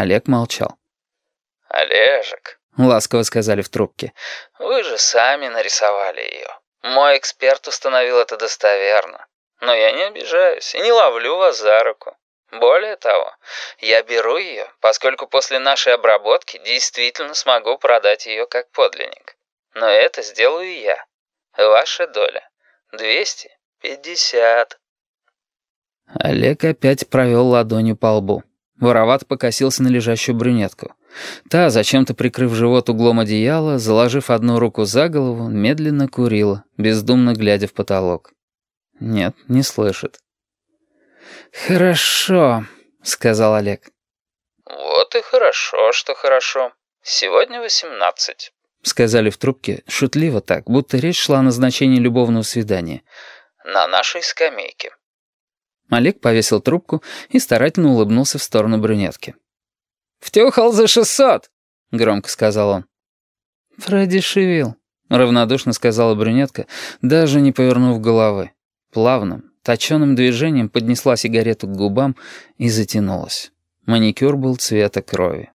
Олег молчал. «Олежек», — ласково сказали в трубке, — «вы же сами нарисовали ее. Мой эксперт установил это достоверно. Но я не обижаюсь и не ловлю вас за руку. Более того, я беру ее, поскольку после нашей обработки действительно смогу продать ее как подлинник. Но это сделаю я. Ваша доля. 250. Олег опять провел ладонью по лбу. Воровато покосился на лежащую брюнетку. Та, зачем-то прикрыв живот углом одеяла, заложив одну руку за голову, медленно курила, бездумно глядя в потолок. Нет, не слышит. «Хорошо», — сказал Олег. «Вот и хорошо, что хорошо. Сегодня восемнадцать», — сказали в трубке, шутливо так, будто речь шла о назначении любовного свидания. «На нашей скамейке». Олег повесил трубку и старательно улыбнулся в сторону брюнетки. «Втюхал за шестьсот!» — громко сказал он. «Продешевил», — равнодушно сказала брюнетка, даже не повернув головы. Плавным, точеным движением поднесла сигарету к губам и затянулась. Маникюр был цвета крови.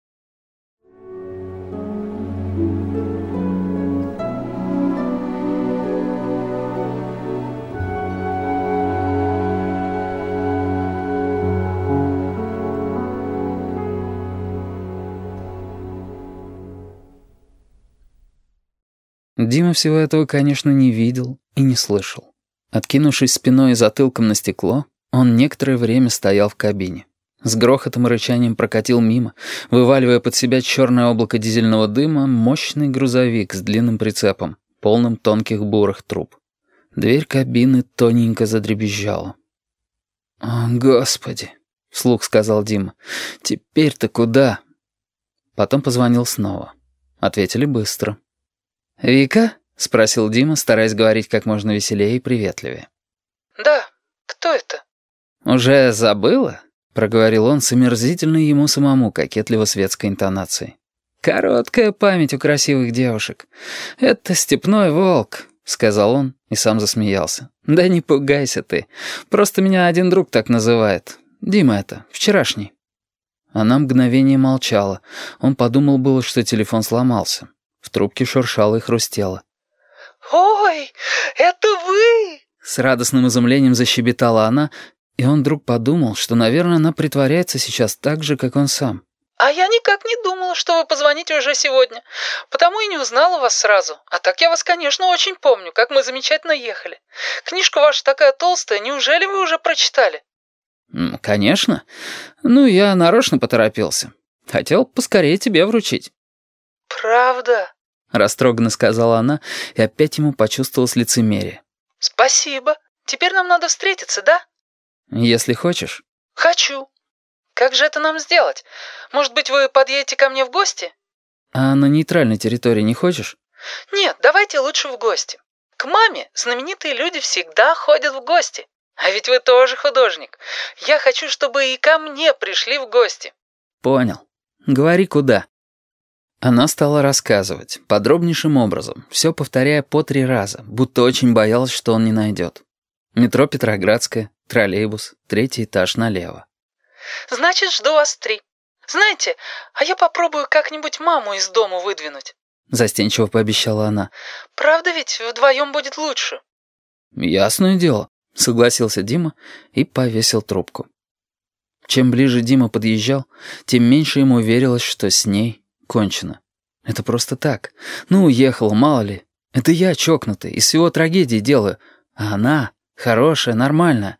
Дима всего этого, конечно, не видел и не слышал. Откинувшись спиной и затылком на стекло, он некоторое время стоял в кабине. С грохотом и рычанием прокатил мимо, вываливая под себя черное облако дизельного дыма, мощный грузовик с длинным прицепом, полным тонких бурых труб. Дверь кабины тоненько задребезжала. «О, Господи!» — вслух сказал Дима. «Теперь-то куда?» Потом позвонил снова. Ответили быстро. «Вика?» — спросил Дима, стараясь говорить как можно веселее и приветливее. «Да, кто это?» «Уже забыла?» — проговорил он с омерзительной ему самому кокетливо светской интонацией. «Короткая память у красивых девушек. Это степной волк», — сказал он и сам засмеялся. «Да не пугайся ты. Просто меня один друг так называет. Дима это, вчерашний». Она мгновение молчала. Он подумал было, что телефон сломался. В трубке шуршало и хрустело. «Ой, это вы!» С радостным изумлением защебетала она, и он вдруг подумал, что, наверное, она притворяется сейчас так же, как он сам. «А я никак не думала, что вы позвоните уже сегодня, потому и не узнала вас сразу. А так я вас, конечно, очень помню, как мы замечательно ехали. Книжка ваша такая толстая, неужели вы уже прочитали?» «Конечно. Ну, я нарочно поторопился. Хотел поскорее тебе вручить». «Правда?» — растроганно сказала она и опять ему почувствовалось лицемерие. «Спасибо. Теперь нам надо встретиться, да?» «Если хочешь». «Хочу. Как же это нам сделать? Может быть, вы подъедете ко мне в гости?» «А на нейтральной территории не хочешь?» «Нет, давайте лучше в гости. К маме знаменитые люди всегда ходят в гости. А ведь вы тоже художник. Я хочу, чтобы и ко мне пришли в гости». «Понял. Говори, куда». Она стала рассказывать, подробнейшим образом, все повторяя по три раза, будто очень боялась, что он не найдет. Метро Петроградская, троллейбус, третий этаж налево. «Значит, жду вас три. Знаете, а я попробую как-нибудь маму из дома выдвинуть», застенчиво пообещала она. «Правда ведь вдвоем будет лучше?» «Ясное дело», — согласился Дима и повесил трубку. Чем ближе Дима подъезжал, тем меньше ему верилось, что с ней кончено. Это просто так. Ну, уехала, мало ли. Это я чокнутый, из всего трагедии делаю. А она хорошая, нормальная.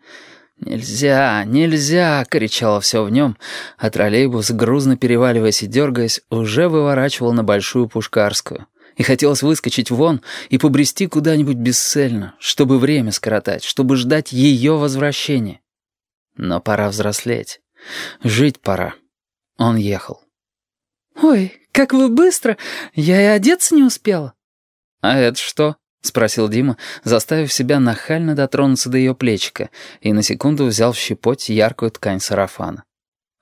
«Нельзя, нельзя!» — кричало все в нем, а троллейбус, грузно переваливаясь и дергаясь, уже выворачивал на Большую Пушкарскую. И хотелось выскочить вон и побрести куда-нибудь бесцельно, чтобы время скоротать, чтобы ждать ее возвращения. Но пора взрослеть. Жить пора. Он ехал. «Ой, как вы быстро! Я и одеться не успела». «А это что?» — спросил Дима, заставив себя нахально дотронуться до ее плечика, и на секунду взял в щепоть яркую ткань сарафана.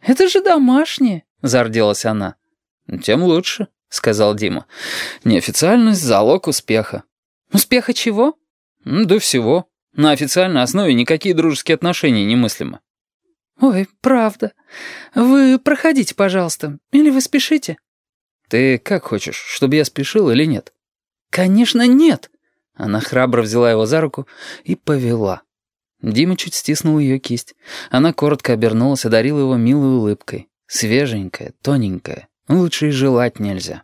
«Это же домашнее», — зарделась она. «Тем лучше», — сказал Дима. «Неофициальность — залог успеха». «Успеха чего?» «Да всего. На официальной основе никакие дружеские отношения немыслимы». «Ой, правда. Вы проходите, пожалуйста. Или вы спешите?» «Ты как хочешь, чтобы я спешил или нет?» «Конечно, нет!» Она храбро взяла его за руку и повела. Дима чуть стиснул ее кисть. Она коротко обернулась, одарила его милой улыбкой. Свеженькая, тоненькая. Лучше и желать нельзя.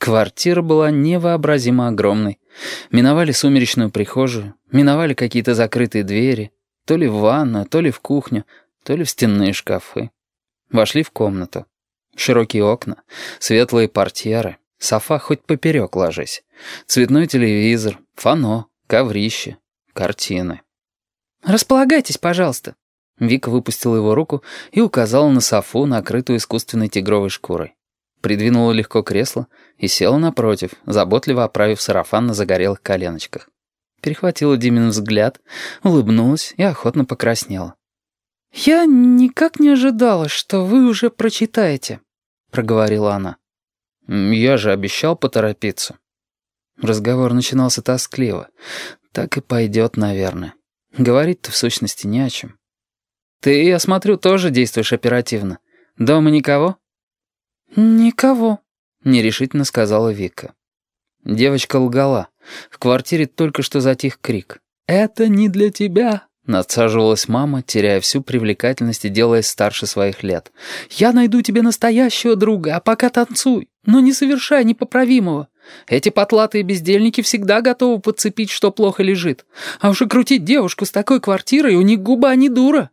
Квартира была невообразимо огромной. Миновали сумеречную прихожую, миновали какие-то закрытые двери, то ли в ванную, то ли в кухню, то ли в стенные шкафы. Вошли в комнату. Широкие окна, светлые портьеры, софа хоть поперек ложись, цветной телевизор, фано, коврище, картины. «Располагайтесь, пожалуйста». Вика выпустила его руку и указала на софу, накрытую искусственной тигровой шкурой. Придвинула легко кресло и села напротив, заботливо оправив сарафан на загорелых коленочках. Перехватила Димин взгляд, улыбнулась и охотно покраснела. «Я никак не ожидала, что вы уже прочитаете», — проговорила она. «Я же обещал поторопиться». Разговор начинался тоскливо. Так и пойдет, наверное. Говорить-то в сущности не о чем. «Ты, я смотрю, тоже действуешь оперативно. Дома никого?» «Никого», — нерешительно сказала Вика. Девочка лгала. В квартире только что затих крик. «Это не для тебя!» Надсаживалась мама, теряя всю привлекательность и делаясь старше своих лет. «Я найду тебе настоящего друга, а пока танцуй, но не совершай непоправимого. Эти потлатые бездельники всегда готовы подцепить, что плохо лежит. А уже крутить девушку с такой квартирой у них губа не дура».